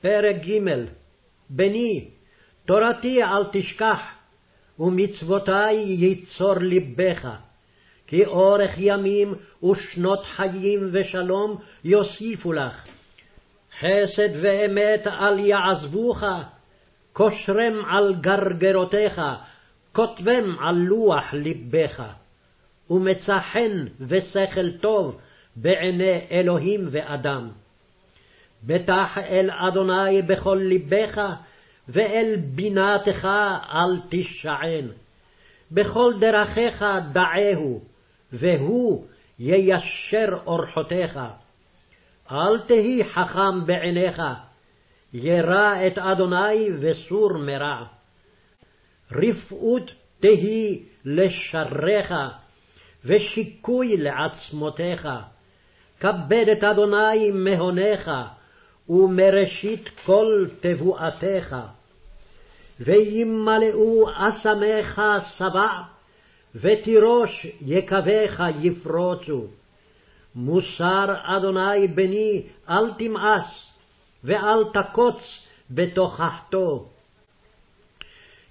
פרק ג' בני, תורתי אל תשכח, ומצוותי ייצור לבך. כי אורך ימים ושנות חיים ושלום יוסיפו לך. חסד ואמת אל יעזבוך, קושרם על גרגרותיך, כותבם על לוח לבך. ומצא חן ושכל טוב בעיני אלוהים ואדם. בטח אל אדוני בכל לבך, ואל בינתך אל תשען. בכל דרכיך דעהו, והוא יישר אורחותיך. אל תהי חכם בעיניך, ירא את אדוני וסור מרע. רפאות תהי לשריך, ושיקוי לעצמותיך. כבד את אדוני מהונך, ומראשית כל תבואתך. וימלאו אסמך שבע, ותירוש יקביך יפרוצו. מוסר אדוני בני אל תמאס, ואל תקוץ בתוכחתו.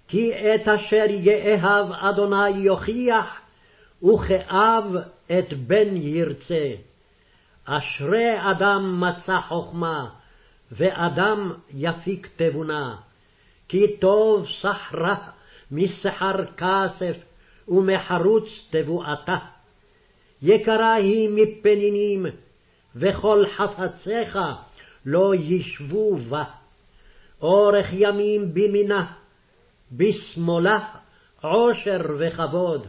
כי את אשר יאהב אדוני יוכיח, וכאב את בן ירצה. אשרי אדם מצא חכמה, ואדם יפיק תבונה. כי טוב סחרה משכר כסף, ומחרוץ תבואתה. יקרה היא מפנינים, וכל חפציך לא ישבו בה. אורך ימים במינה, בשמאלה עושר וכבוד.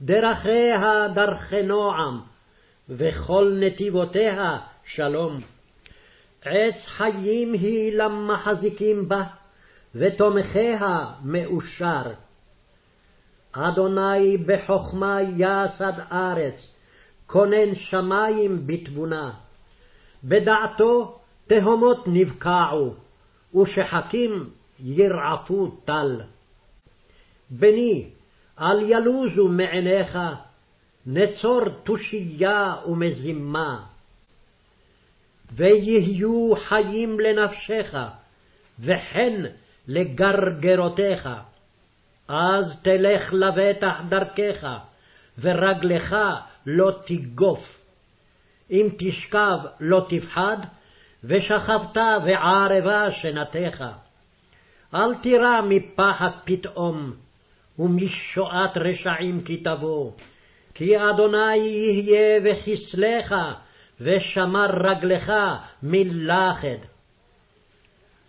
דרכיה דרכי נועם, וכל נתיבותיה שלום. עץ חיים היא למחזיקים בה, ותומכיה מאושר. אדוני בחכמה יסד ארץ, כונן שמים בתבונה. בדעתו תהומות נבקעו, ושחקים ירעפו טל. בני, אל ילוזו מעיניך, נצור תושייה ומזימה. ויהיו חיים לנפשך, וכן לגרגרותיך. אז תלך לבטח דרכך, ורגלך לא תגוף. אם תשכב לא תפחד, ושכבת וערבה שנתך. אל תירא מפחד פתאום, ומשועת רשעים כי תבוא. כי אדוני יהיה וכסלך, ושמר רגלך מלכד.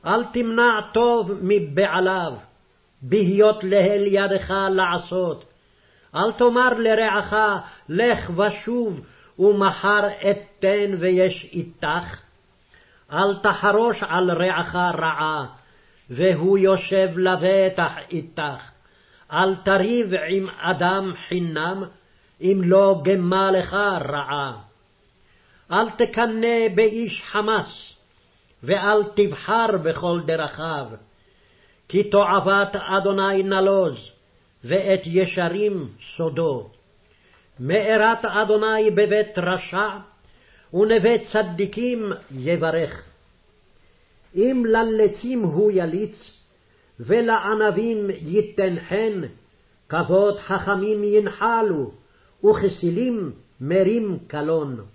אל תמנע טוב מבעליו, בהיות להל ידך לעשות. אל תאמר לרעך, לך ושוב, ומחר אתן ויש איתך. אל תחרוש על רעך רעה, והוא יושב לבטח איתך. אל תריב עם אדם חינם, אם לא גמה לך רעה. אל תקנא באיש חמס, ואל תבחר בכל דרכיו. כי תועבת אדוני נלוז, ואת ישרים סודו. מארת אדוני בבית רשע, ונווה צדיקים יברך. אם ללצים הוא יליץ, ולענבים ייתן חן, כבוד חכמים ינחלו, וכסילים מרים קלון.